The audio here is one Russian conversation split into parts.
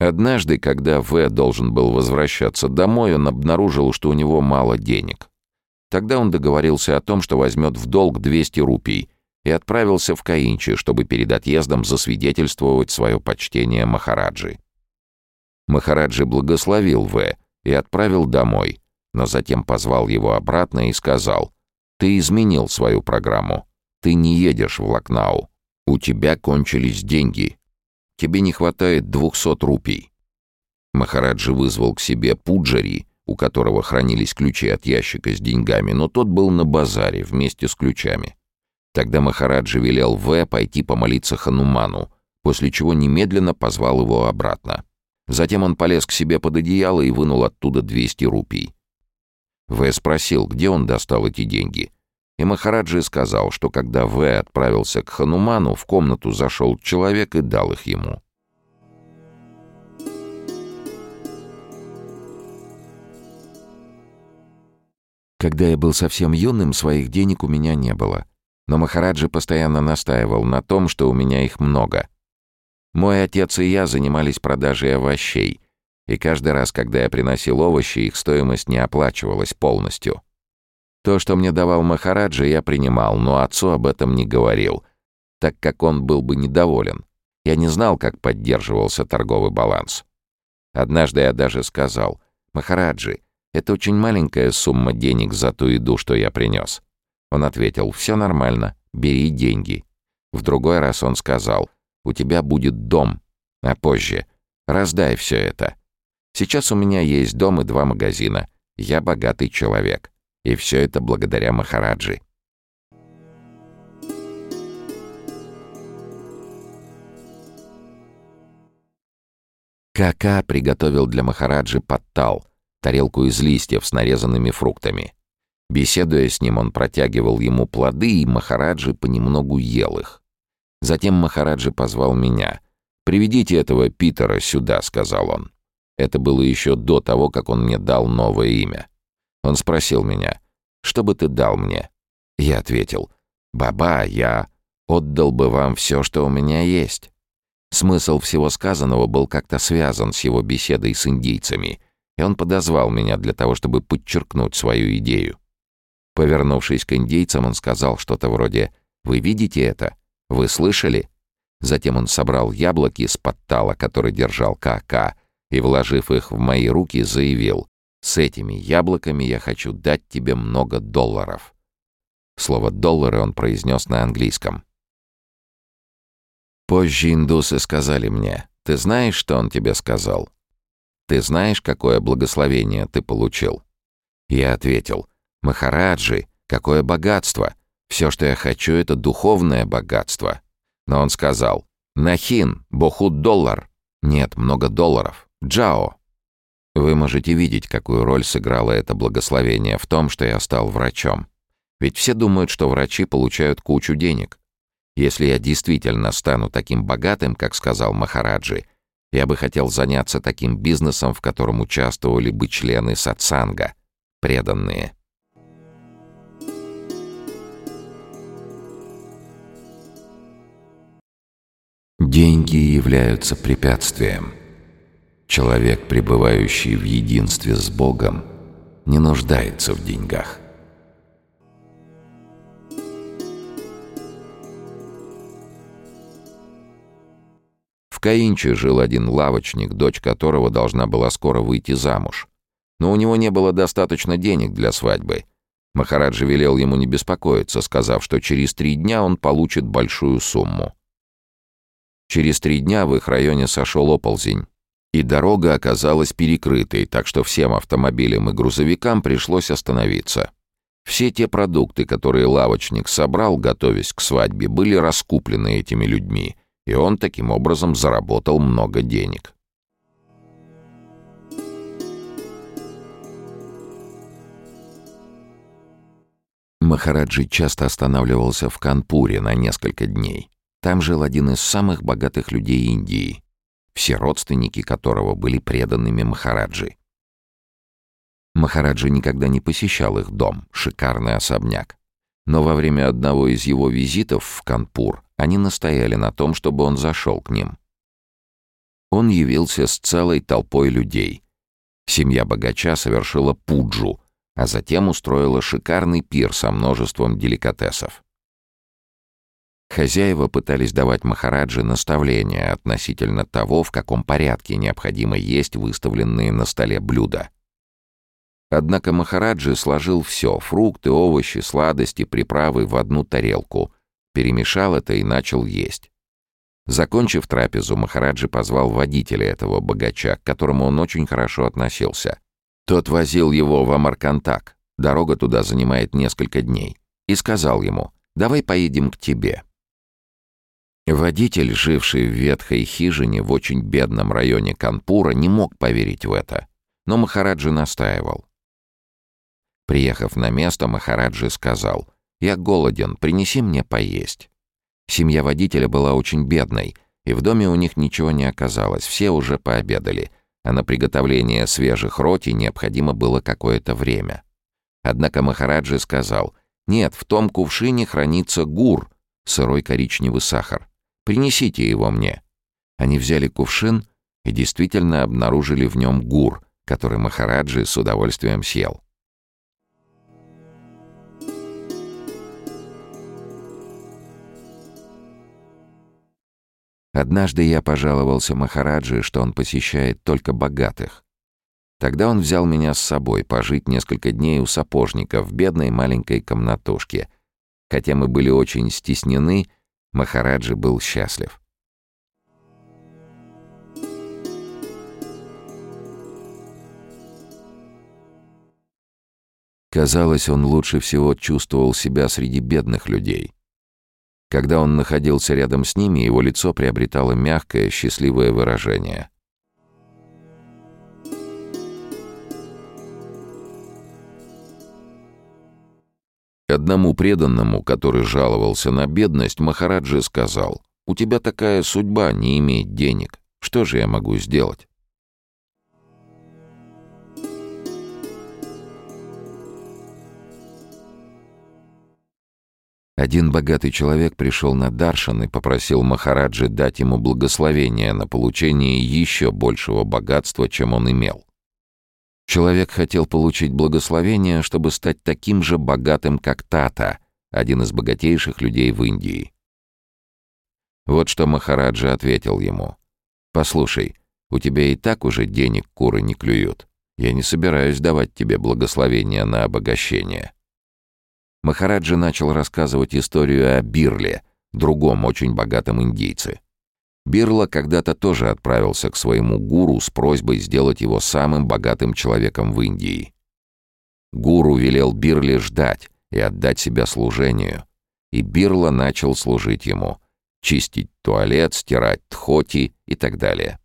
Однажды, когда В должен был возвращаться домой, он обнаружил, что у него мало денег. Тогда он договорился о том, что возьмет в долг 200 рупий и отправился в Каинчи, чтобы перед отъездом засвидетельствовать свое почтение Махараджи. Махараджи благословил В и отправил домой, но затем позвал его обратно и сказал, «Ты изменил свою программу. Ты не едешь в Лакнау. У тебя кончились деньги. Тебе не хватает двухсот рупий». Махараджи вызвал к себе Пуджари, у которого хранились ключи от ящика с деньгами, но тот был на базаре вместе с ключами. Тогда Махараджи велел В пойти помолиться Хануману, после чего немедленно позвал его обратно. Затем он полез к себе под одеяло и вынул оттуда 200 рупий. В спросил, где он достал эти деньги. И Махараджи сказал, что когда В отправился к Хануману, в комнату зашел человек и дал их ему. Когда я был совсем юным, своих денег у меня не было. Но Махараджи постоянно настаивал на том, что у меня их много. Мой отец и я занимались продажей овощей, и каждый раз, когда я приносил овощи, их стоимость не оплачивалась полностью. То, что мне давал Махараджа, я принимал, но отцу об этом не говорил, так как он был бы недоволен. Я не знал, как поддерживался торговый баланс. Однажды я даже сказал, «Махараджи, это очень маленькая сумма денег за ту еду, что я принес». Он ответил, «Все нормально, бери деньги». В другой раз он сказал, «У тебя будет дом, а позже раздай все это». Сейчас у меня есть дом и два магазина. Я богатый человек. И все это благодаря Махараджи. Кака приготовил для Махараджи подтал, тарелку из листьев с нарезанными фруктами. Беседуя с ним, он протягивал ему плоды, и Махараджи понемногу ел их. Затем Махараджи позвал меня. «Приведите этого Питера сюда», — сказал он. Это было еще до того, как он мне дал новое имя. Он спросил меня, «Что бы ты дал мне?» Я ответил, «Баба, я отдал бы вам все, что у меня есть». Смысл всего сказанного был как-то связан с его беседой с индийцами, и он подозвал меня для того, чтобы подчеркнуть свою идею. Повернувшись к индейцам, он сказал что-то вроде «Вы видите это? Вы слышали?» Затем он собрал яблоки с подтала, который держал КК, и, вложив их в мои руки, заявил «С этими яблоками я хочу дать тебе много долларов». Слово «доллары» он произнес на английском. Позже индусы сказали мне «Ты знаешь, что он тебе сказал? Ты знаешь, какое благословение ты получил?» Я ответил «Махараджи, какое богатство! Все, что я хочу, это духовное богатство». Но он сказал «Нахин, бохуд доллар». Нет, много долларов. Джао. Вы можете видеть, какую роль сыграло это благословение в том, что я стал врачом. Ведь все думают, что врачи получают кучу денег. Если я действительно стану таким богатым, как сказал Махараджи, я бы хотел заняться таким бизнесом, в котором участвовали бы члены сатсанга, преданные. Деньги являются препятствием. Человек, пребывающий в единстве с Богом, не нуждается в деньгах. В Каинче жил один лавочник, дочь которого должна была скоро выйти замуж. Но у него не было достаточно денег для свадьбы. Махараджа велел ему не беспокоиться, сказав, что через три дня он получит большую сумму. Через три дня в их районе сошел оползень и дорога оказалась перекрытой, так что всем автомобилям и грузовикам пришлось остановиться. Все те продукты, которые лавочник собрал, готовясь к свадьбе, были раскуплены этими людьми, и он таким образом заработал много денег. Махараджи часто останавливался в Канпуре на несколько дней. Там жил один из самых богатых людей Индии, все родственники которого были преданными Махараджи. Махараджи никогда не посещал их дом, шикарный особняк. Но во время одного из его визитов в Канпур они настояли на том, чтобы он зашел к ним. Он явился с целой толпой людей. Семья богача совершила пуджу, а затем устроила шикарный пир со множеством деликатесов. Хозяева пытались давать Махараджи наставления относительно того, в каком порядке необходимо есть выставленные на столе блюда. Однако Махараджи сложил все — фрукты, овощи, сладости, приправы — в одну тарелку, перемешал это и начал есть. Закончив трапезу, Махараджи позвал водителя этого богача, к которому он очень хорошо относился. Тот возил его в Амаркантак, дорога туда занимает несколько дней, и сказал ему «давай поедем к тебе». Водитель, живший в ветхой хижине в очень бедном районе Канпура, не мог поверить в это, но Махараджи настаивал. Приехав на место, Махараджи сказал, «Я голоден, принеси мне поесть». Семья водителя была очень бедной, и в доме у них ничего не оказалось, все уже пообедали, а на приготовление свежих роти необходимо было какое-то время. Однако Махараджи сказал, «Нет, в том кувшине хранится гур, сырой коричневый сахар. Принесите его мне». Они взяли кувшин и действительно обнаружили в нем гур, который Махараджи с удовольствием съел. Однажды я пожаловался Махараджи, что он посещает только богатых. Тогда он взял меня с собой пожить несколько дней у сапожника в бедной маленькой комнатушке. Хотя мы были очень стеснены, Махараджи был счастлив. Казалось, он лучше всего чувствовал себя среди бедных людей. Когда он находился рядом с ними, его лицо приобретало мягкое, счастливое выражение. Одному преданному, который жаловался на бедность, Махараджи сказал, «У тебя такая судьба, не иметь денег. Что же я могу сделать?» Один богатый человек пришел на Даршан и попросил Махараджи дать ему благословение на получение еще большего богатства, чем он имел. Человек хотел получить благословение, чтобы стать таким же богатым, как Тата, один из богатейших людей в Индии. Вот что Махараджа ответил ему. «Послушай, у тебя и так уже денег куры не клюют. Я не собираюсь давать тебе благословение на обогащение». Махараджа начал рассказывать историю о Бирле, другом очень богатом индейце. Бирла когда-то тоже отправился к своему гуру с просьбой сделать его самым богатым человеком в Индии. Гуру велел Бирле ждать и отдать себя служению, и Бирла начал служить ему, чистить туалет, стирать тхоти и так далее.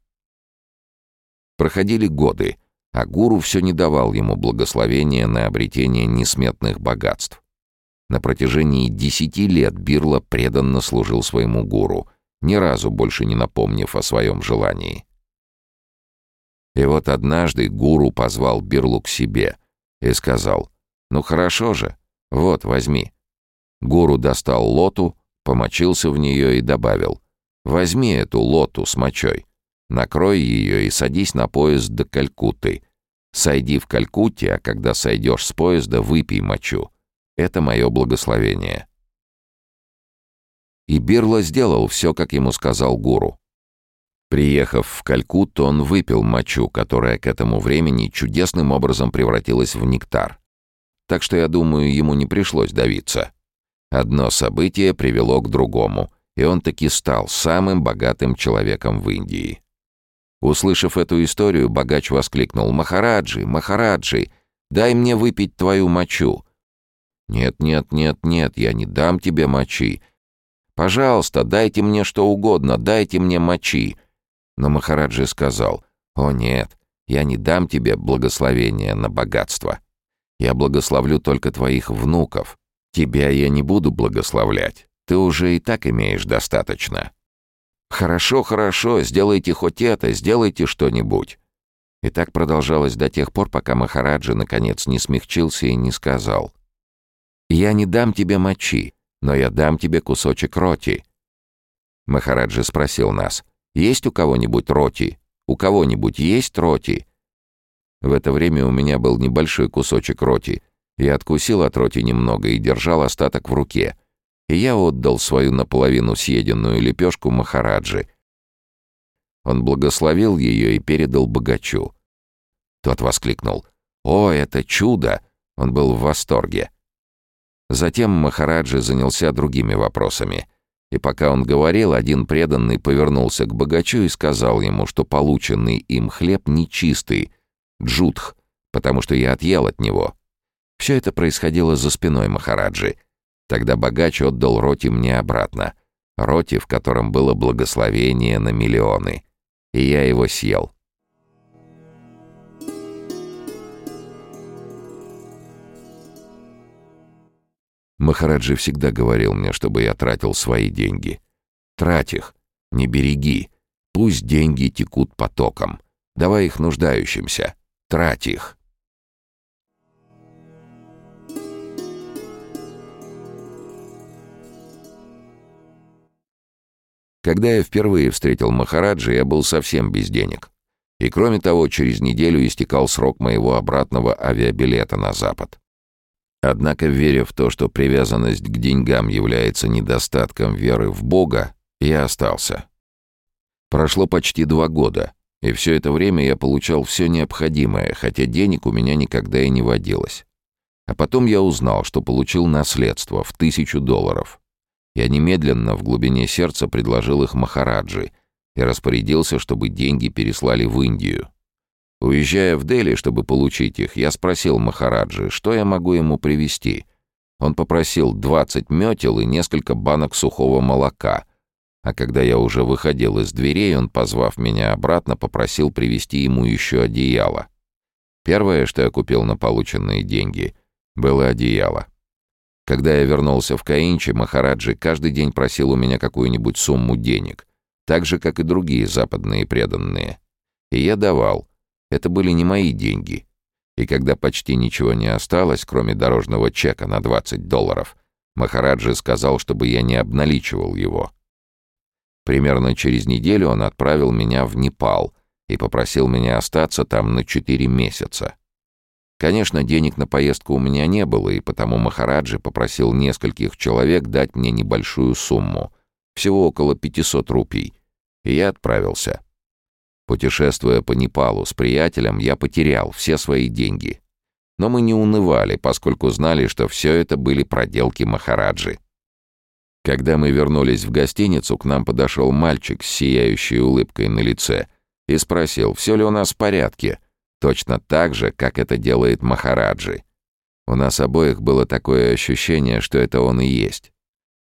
Проходили годы, а гуру все не давал ему благословения на обретение несметных богатств. На протяжении десяти лет Бирла преданно служил своему гуру, ни разу больше не напомнив о своем желании. И вот однажды гуру позвал Бирлу к себе и сказал, «Ну хорошо же, вот, возьми». Гуру достал лоту, помочился в нее и добавил, «Возьми эту лоту с мочой, накрой ее и садись на поезд до Калькутты. Сойди в Калькутте, а когда сойдешь с поезда, выпей мочу. Это мое благословение». И Бирла сделал все, как ему сказал гуру. Приехав в Калькутту, он выпил мочу, которая к этому времени чудесным образом превратилась в нектар. Так что, я думаю, ему не пришлось давиться. Одно событие привело к другому, и он таки стал самым богатым человеком в Индии. Услышав эту историю, богач воскликнул «Махараджи, Махараджи, дай мне выпить твою мочу. «Нет, нет, нет, нет, я не дам тебе мочи. Пожалуйста, дайте мне что угодно, дайте мне мочи». Но Махараджи сказал, «О нет, я не дам тебе благословения на богатство. Я благословлю только твоих внуков. Тебя я не буду благословлять. Ты уже и так имеешь достаточно». «Хорошо, хорошо, сделайте хоть это, сделайте что-нибудь». И так продолжалось до тех пор, пока Махараджи наконец не смягчился и не сказал, «Я не дам тебе мочи, но я дам тебе кусочек роти». Махараджи спросил нас, Есть у кого-нибудь роти? У кого-нибудь есть роти?» В это время у меня был небольшой кусочек роти. Я откусил от роти немного и держал остаток в руке. И я отдал свою наполовину съеденную лепешку Махараджи. Он благословил ее и передал богачу. Тот воскликнул. «О, это чудо!» Он был в восторге. Затем Махараджи занялся другими вопросами. И пока он говорил, один преданный повернулся к богачу и сказал ему, что полученный им хлеб нечистый, джудх, потому что я отъел от него. Все это происходило за спиной Махараджи. Тогда богач отдал Роти мне обратно. Роти, в котором было благословение на миллионы. И я его съел. Махараджи всегда говорил мне, чтобы я тратил свои деньги. Трать их, не береги. Пусть деньги текут потоком. Давай их нуждающимся. Трать их. Когда я впервые встретил Махараджи, я был совсем без денег. И кроме того, через неделю истекал срок моего обратного авиабилета на Запад. Однако, веря в то, что привязанность к деньгам является недостатком веры в Бога, я остался. Прошло почти два года, и все это время я получал все необходимое, хотя денег у меня никогда и не водилось. А потом я узнал, что получил наследство в тысячу долларов. Я немедленно в глубине сердца предложил их Махараджи и распорядился, чтобы деньги переслали в Индию. Уезжая в Дели, чтобы получить их, я спросил Махараджи, что я могу ему привезти. Он попросил 20 метел и несколько банок сухого молока. А когда я уже выходил из дверей, он, позвав меня обратно, попросил привезти ему еще одеяло. Первое, что я купил на полученные деньги, было одеяло. Когда я вернулся в Каинчи, Махараджи каждый день просил у меня какую-нибудь сумму денег, так же, как и другие западные преданные. И я давал — это были не мои деньги. И когда почти ничего не осталось, кроме дорожного чека на 20 долларов, Махараджи сказал, чтобы я не обналичивал его. Примерно через неделю он отправил меня в Непал и попросил меня остаться там на 4 месяца. Конечно, денег на поездку у меня не было, и потому Махараджи попросил нескольких человек дать мне небольшую сумму, всего около 500 рупий, и я отправился. Путешествуя по Непалу с приятелем, я потерял все свои деньги. Но мы не унывали, поскольку знали, что все это были проделки Махараджи. Когда мы вернулись в гостиницу, к нам подошел мальчик с сияющей улыбкой на лице и спросил, все ли у нас в порядке, точно так же, как это делает Махараджи. У нас обоих было такое ощущение, что это он и есть.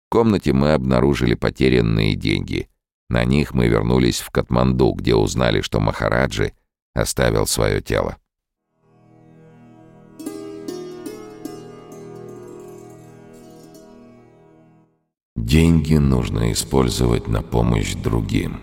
В комнате мы обнаружили потерянные деньги — на них мы вернулись в Катманду, где узнали, что Махараджи оставил свое тело. Деньги нужно использовать на помощь другим.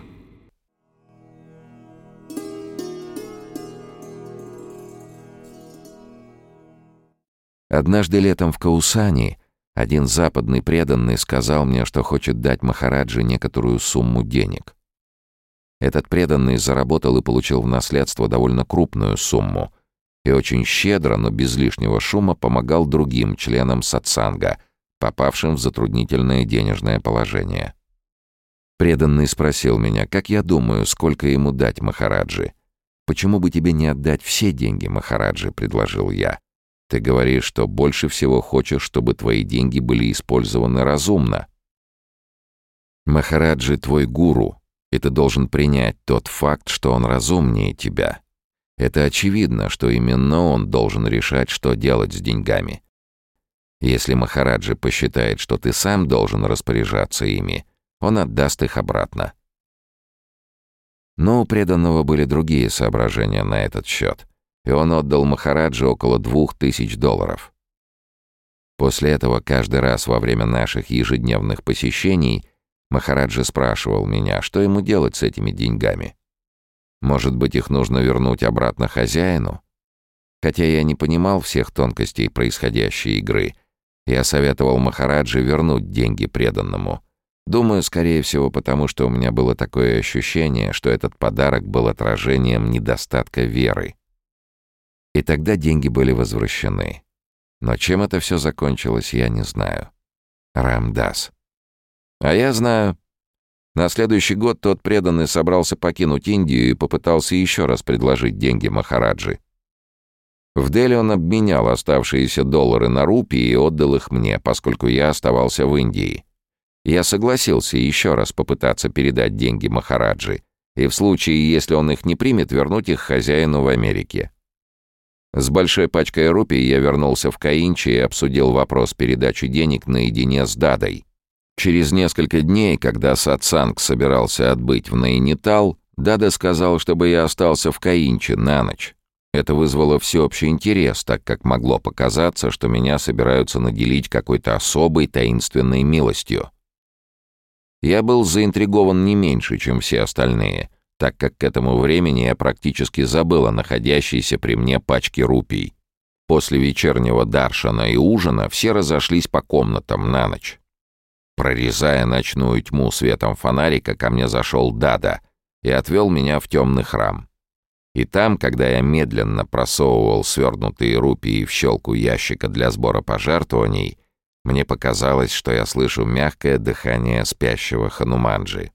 Однажды летом в Каусани один западный преданный сказал мне, что хочет дать Махараджи некоторую сумму денег. Этот преданный заработал и получил в наследство довольно крупную сумму и очень щедро, но без лишнего шума помогал другим членам сатсанга, попавшим в затруднительное денежное положение. Преданный спросил меня, как я думаю, сколько ему дать Махараджи. «Почему бы тебе не отдать все деньги Махараджи?» — предложил я. Ты говоришь, что больше всего хочешь, чтобы твои деньги были использованы разумно. Махараджи твой гуру, и ты должен принять тот факт, что он разумнее тебя. Это очевидно, что именно он должен решать, что делать с деньгами. Если Махараджи посчитает, что ты сам должен распоряжаться ими, он отдаст их обратно. Но у преданного были другие соображения на этот счет и он отдал Махараджи около двух тысяч долларов. После этого каждый раз во время наших ежедневных посещений Махараджи спрашивал меня, что ему делать с этими деньгами. Может быть, их нужно вернуть обратно хозяину? Хотя я не понимал всех тонкостей происходящей игры, я советовал Махараджи вернуть деньги преданному, Думаю, скорее всего, потому что у меня было такое ощущение, что этот подарок был отражением недостатка веры. И тогда деньги были возвращены. Но чем это все закончилось, я не знаю. Рамдас. А я знаю. На следующий год тот преданный собрался покинуть Индию и попытался еще раз предложить деньги Махараджи. В Дели он обменял оставшиеся доллары на рупии и отдал их мне, поскольку я оставался в Индии. Я согласился еще раз попытаться передать деньги Махараджи, и в случае, если он их не примет, вернуть их хозяину в Америке. С большой пачкой рупий я вернулся в Каинчи и обсудил вопрос передачи денег наедине с Дадой. Через несколько дней, когда Сатсанг собирался отбыть в Найнитал, Дада сказал, чтобы я остался в Каинче на ночь. Это вызвало всеобщий интерес, так как могло показаться, что меня собираются наделить какой-то особой таинственной милостью. Я был заинтригован не меньше, чем все остальные — так как к этому времени я практически забыл о находящейся при мне пачке рупий. После вечернего даршана и ужина все разошлись по комнатам на ночь. Прорезая ночную тьму светом фонарика, ко мне зашел Дада и отвел меня в темный храм. И там, когда я медленно просовывал свернутые рупии в щелку ящика для сбора пожертвований, мне показалось, что я слышу мягкое дыхание спящего Хануманджи.